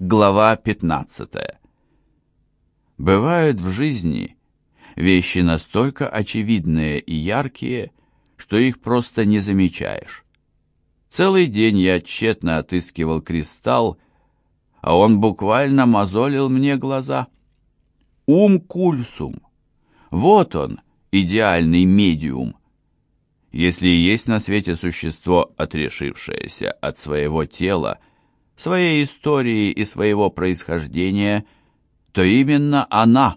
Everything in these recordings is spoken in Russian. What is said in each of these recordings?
Глава 15. Бывают в жизни вещи настолько очевидные и яркие, что их просто не замечаешь. Целый день я тщетно отыскивал кристалл, а он буквально мозолил мне глаза. Ум кульсум. Вот он, идеальный медиум. Если есть на свете существо, отрешившееся от своего тела, своей истории и своего происхождения, то именно она,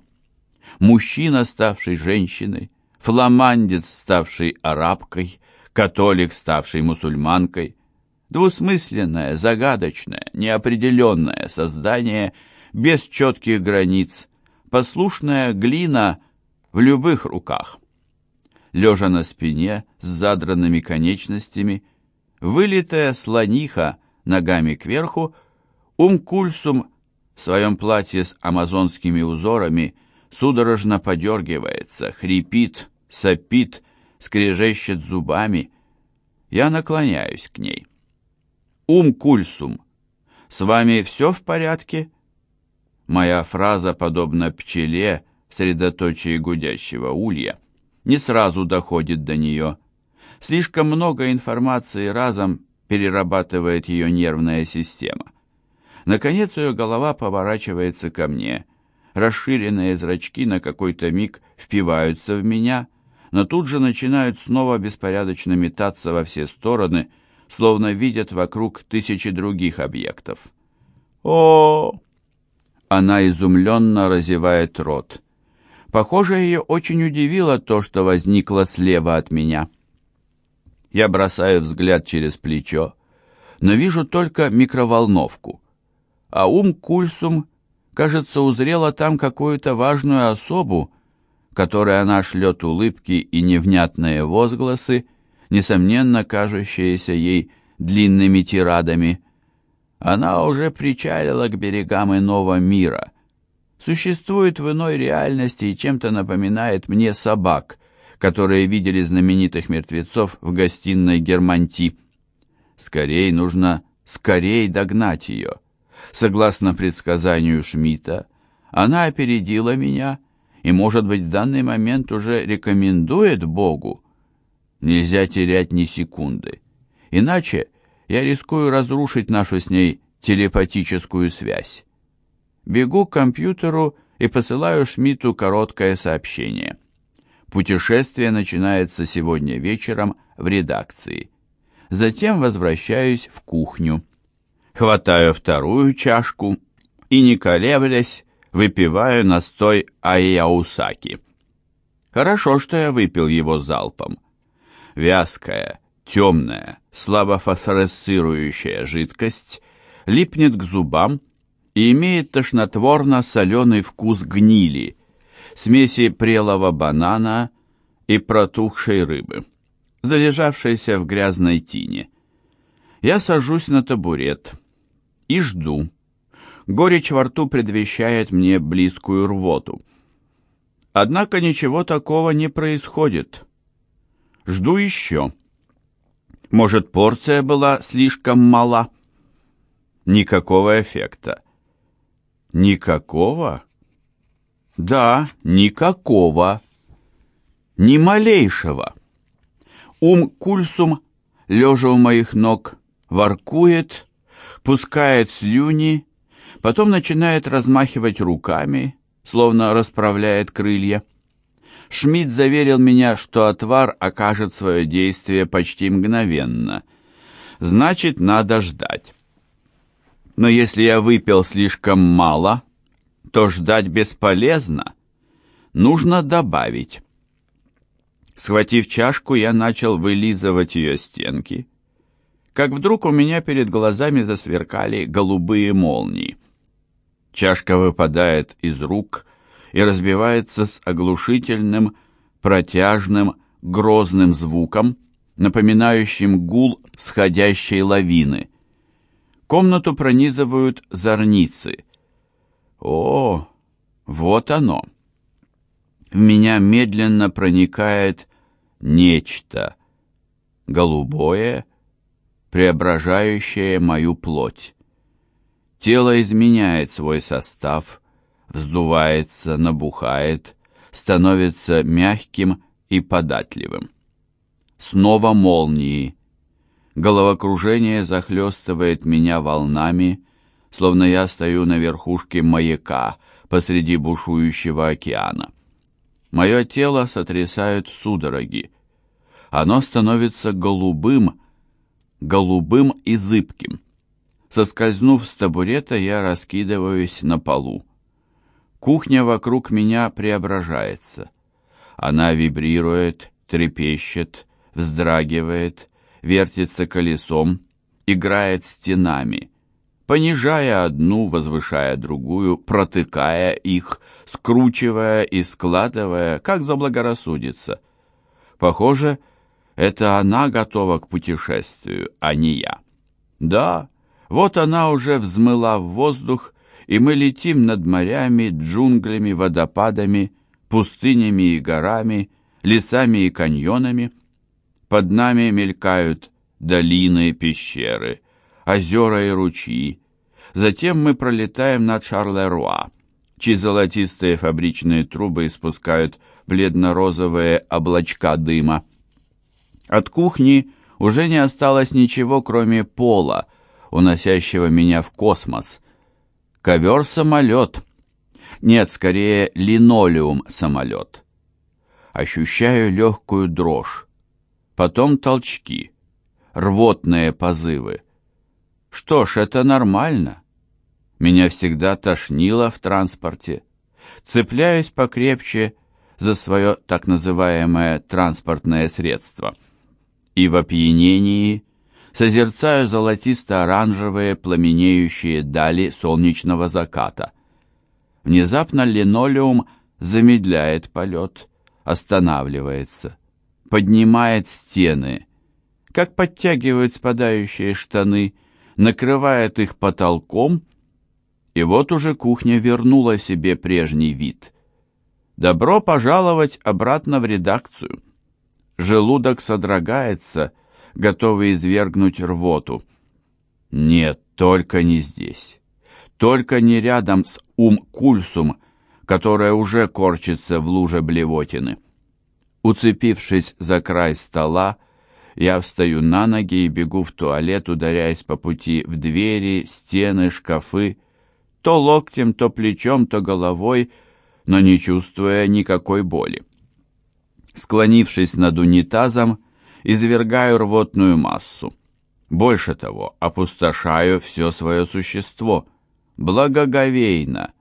мужчина, ставший женщиной, фламандец, ставший арабкой, католик, ставший мусульманкой, двусмысленное, загадочное, неопределенное создание без четких границ, послушная глина в любых руках. Лежа на спине с задранными конечностями, вылитая слониха ногами кверху, Умкульсум в своем платье с амазонскими узорами судорожно подергивается, хрипит, сопит, скрежещет зубами. Я наклоняюсь к ней. Умкульсум, с вами все в порядке?» Моя фраза, подобно пчеле в гудящего улья, не сразу доходит до нее. Слишком много информации разом перерабатывает ее нервная система. Наконец ее голова поворачивается ко мне. Расширенные зрачки на какой-то миг впиваются в меня, но тут же начинают снова беспорядочно метаться во все стороны, словно видят вокруг тысячи других объектов. О! Она изумленно разевает рот. Похоже, ее очень удивило то, что возникло слева от меня. Я бросаю взгляд через плечо, но вижу только микроволновку. А ум Кульсум, кажется, узрела там какую-то важную особу, которой она шлет улыбки и невнятные возгласы, несомненно кажущиеся ей длинными тирадами. Она уже причалила к берегам иного мира. Существует в иной реальности и чем-то напоминает мне собак, которые видели знаменитых мертвецов в гостиной Германти. Скорей нужно скорей догнать ее. Согласно предсказанию Шмидта, она опередила меня и, может быть, в данный момент уже рекомендует Богу. Нельзя терять ни секунды, иначе я рискую разрушить нашу с ней телепатическую связь. Бегу к компьютеру и посылаю Шмидту короткое сообщение. Путешествие начинается сегодня вечером в редакции. Затем возвращаюсь в кухню. Хватаю вторую чашку и, не колеблясь, выпиваю настой айяусаки. Хорошо, что я выпил его залпом. Вязкая, темная, слабо фосфоресцирующая жидкость липнет к зубам и имеет тошнотворно-соленый вкус гнили – смеси прелого банана и протухшей рыбы, залежавшейся в грязной тине. Я сажусь на табурет и жду. Горечь во рту предвещает мне близкую рвоту. Однако ничего такого не происходит. Жду еще. Может, порция была слишком мала? Никакого эффекта. Никакого? Да, никакого. Ни малейшего. Ум Кульсум, лежа у моих ног, воркует, пускает слюни, потом начинает размахивать руками, словно расправляет крылья. Шмидт заверил меня, что отвар окажет свое действие почти мгновенно. Значит, надо ждать. Но если я выпил слишком мало, то ждать бесполезно. Нужно добавить. Схватив чашку, я начал вылизывать ее стенки, как вдруг у меня перед глазами засверкали голубые молнии. Чашка выпадает из рук и разбивается с оглушительным, протяжным, грозным звуком, напоминающим гул сходящей лавины. Комнату пронизывают зорницы — о, вот оно. В меня медленно проникает нечто голубое, преображающее мою плоть. Тело изменяет свой состав, вздувается, набухает, становится мягким и податливым. Снова молнии. Головокружение захлестывает меня волнами, словно я стою на верхушке маяка посреди бушующего океана. Мое тело сотрясают судороги. Оно становится голубым, голубым и зыбким. Соскользнув с табурета, я раскидываюсь на полу. Кухня вокруг меня преображается. Она вибрирует, трепещет, вздрагивает, вертится колесом, играет стенами, понижая одну, возвышая другую, протыкая их, скручивая и складывая, как заблагорассудится. Похоже, это она готова к путешествию, а не я. Да, вот она уже взмыла в воздух, и мы летим над морями, джунглями, водопадами, пустынями и горами, лесами и каньонами. Под нами мелькают долины, пещеры, озера и ручьи. Затем мы пролетаем над Шарлеруа, чьи золотистые фабричные трубы испускают бледно-розовые облачка дыма. От кухни уже не осталось ничего, кроме пола, уносящего меня в космос. Ковер-самолет. Нет, скорее линолеум-самолет. Ощущаю легкую дрожь потом толчки, рвотные позывы. Что ж, это нормально. Меня всегда тошнило в транспорте. Цепляюсь покрепче за свое так называемое транспортное средство. И в опьянении созерцаю золотисто-оранжевые пламенеющие дали солнечного заката. Внезапно линолеум замедляет полет, останавливается поднимает стены, как подтягивает спадающие штаны, накрывает их потолком, и вот уже кухня вернула себе прежний вид. Добро пожаловать обратно в редакцию. Желудок содрогается, готовый извергнуть рвоту. Нет, только не здесь. Только не рядом с ум-кульсум, которая уже корчится в луже блевотины. Уцепившись за край стола, я встаю на ноги и бегу в туалет, ударяясь по пути в двери, стены, шкафы, то локтем, то плечом, то головой, но не чувствуя никакой боли. Склонившись над унитазом, извергаю рвотную массу. Больше того, опустошаю все свое существо. Благоговейно.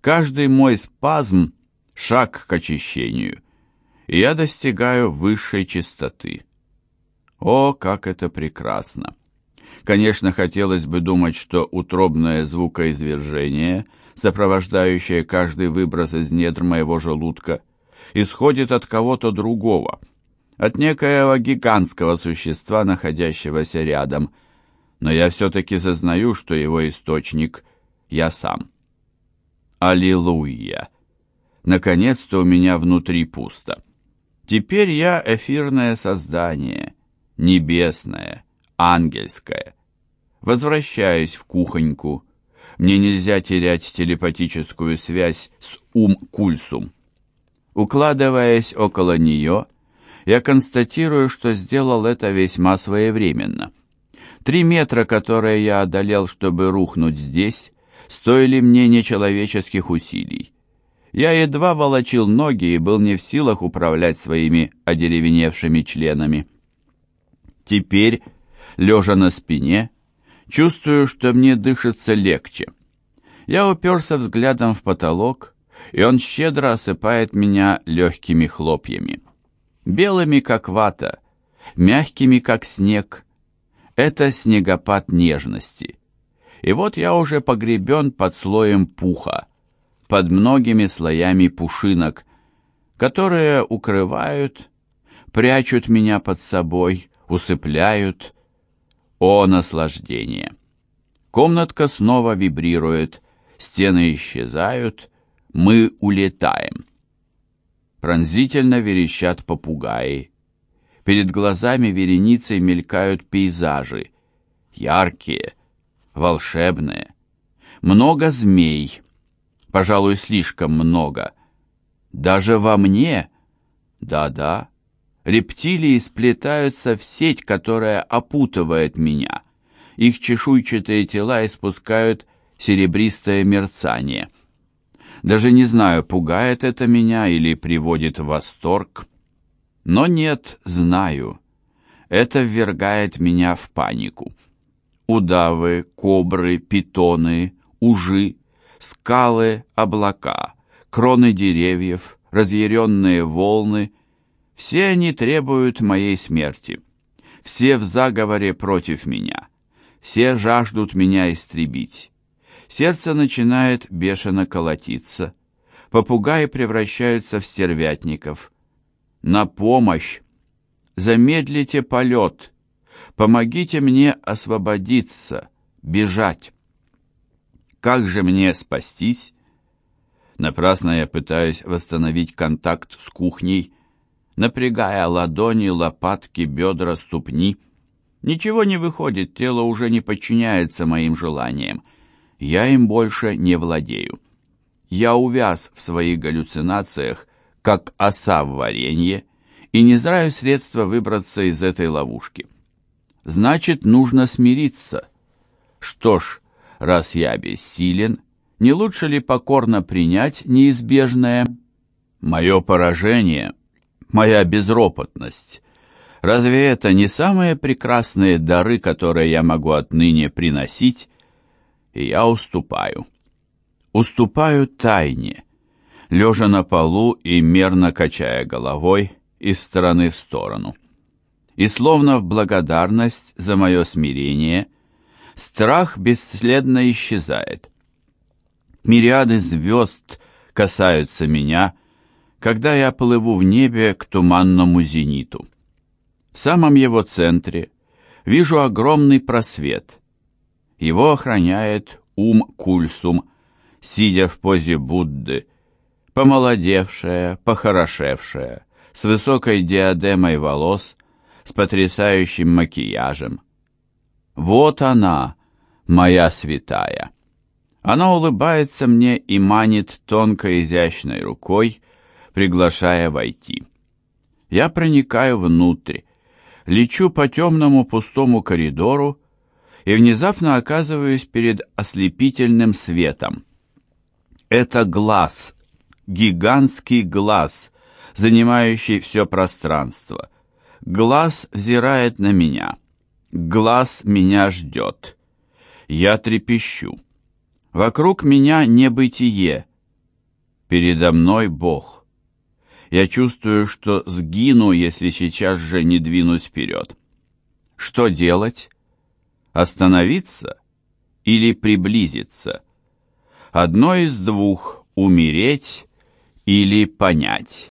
Каждый мой спазм — шаг к очищению — и я достигаю высшей чистоты. О, как это прекрасно! Конечно, хотелось бы думать, что утробное звукоизвержение, сопровождающее каждый выброс из недр моего желудка, исходит от кого-то другого, от некоего гигантского существа, находящегося рядом, но я все-таки зазнаю, что его источник — я сам. Аллилуйя! Наконец-то у меня внутри пусто. Теперь я эфирное создание, небесное, ангельское. Возвращаюсь в кухоньку. Мне нельзя терять телепатическую связь с ум-кульсум. Укладываясь около нее, я констатирую, что сделал это весьма своевременно. Три метра, которые я одолел, чтобы рухнуть здесь, стоили мне нечеловеческих усилий. Я едва волочил ноги и был не в силах управлять своими одеревеневшими членами. Теперь, лежа на спине, чувствую, что мне дышится легче. Я уперся взглядом в потолок, и он щедро осыпает меня легкими хлопьями. Белыми, как вата, мягкими, как снег. Это снегопад нежности. И вот я уже погребен под слоем пуха, под многими слоями пушинок, которые укрывают, прячут меня под собой, усыпляют. О, наслаждение! Комнатка снова вибрирует, стены исчезают, мы улетаем. Пронзительно верещат попугаи. Перед глазами вереницей мелькают пейзажи, яркие, волшебные. Много змей, пожалуй, слишком много. Даже во мне, да-да, рептилии сплетаются в сеть, которая опутывает меня. Их чешуйчатые тела испускают серебристое мерцание. Даже не знаю, пугает это меня или приводит в восторг. Но нет, знаю. Это ввергает меня в панику. Удавы, кобры, питоны, ужи, скалы, облака, кроны деревьев, разъяренные волны — все они требуют моей смерти. Все в заговоре против меня. Все жаждут меня истребить. Сердце начинает бешено колотиться. Попугаи превращаются в стервятников. На помощь! Замедлите полет! Помогите мне освободиться, бежать! Как же мне спастись? Напрасно я пытаюсь восстановить контакт с кухней, напрягая ладони, лопатки, бедра, ступни. Ничего не выходит, тело уже не подчиняется моим желаниям. Я им больше не владею. Я увяз в своих галлюцинациях, как оса в варенье, и не знаю средства выбраться из этой ловушки. Значит, нужно смириться. Что ж, раз я бессилен, не лучше ли покорно принять неизбежное? Мое поражение моя безропотность. Разве это не самые прекрасные дары, которые я могу отныне приносить? И я уступаю. Уступаю тайне, лежа на полу и мерно качая головой из стороны в сторону. И словно в благодарность за мое смирение, страх бесследно исчезает. Мириады звезд касаются меня, когда я плыву в небе к туманному зениту. В самом его центре вижу огромный просвет. Его охраняет ум Кульсум, сидя в позе Будды, помолодевшая, похорошевшая, с высокой диадемой волос, с потрясающим макияжем. Вот она, моя святая. Она улыбается мне и манит тонкой изящной рукой, приглашая войти. Я проникаю внутрь, лечу по темному пустому коридору и внезапно оказываюсь перед ослепительным светом. Это глаз, гигантский глаз, занимающий все пространство. Глаз взирает на меня. Глаз меня ждет. Я трепещу. Вокруг меня небытие. Передо мной Бог. Я чувствую, что сгину, если сейчас же не двинусь вперед. Что делать? Остановиться или приблизиться? Одно из двух — умереть или понять.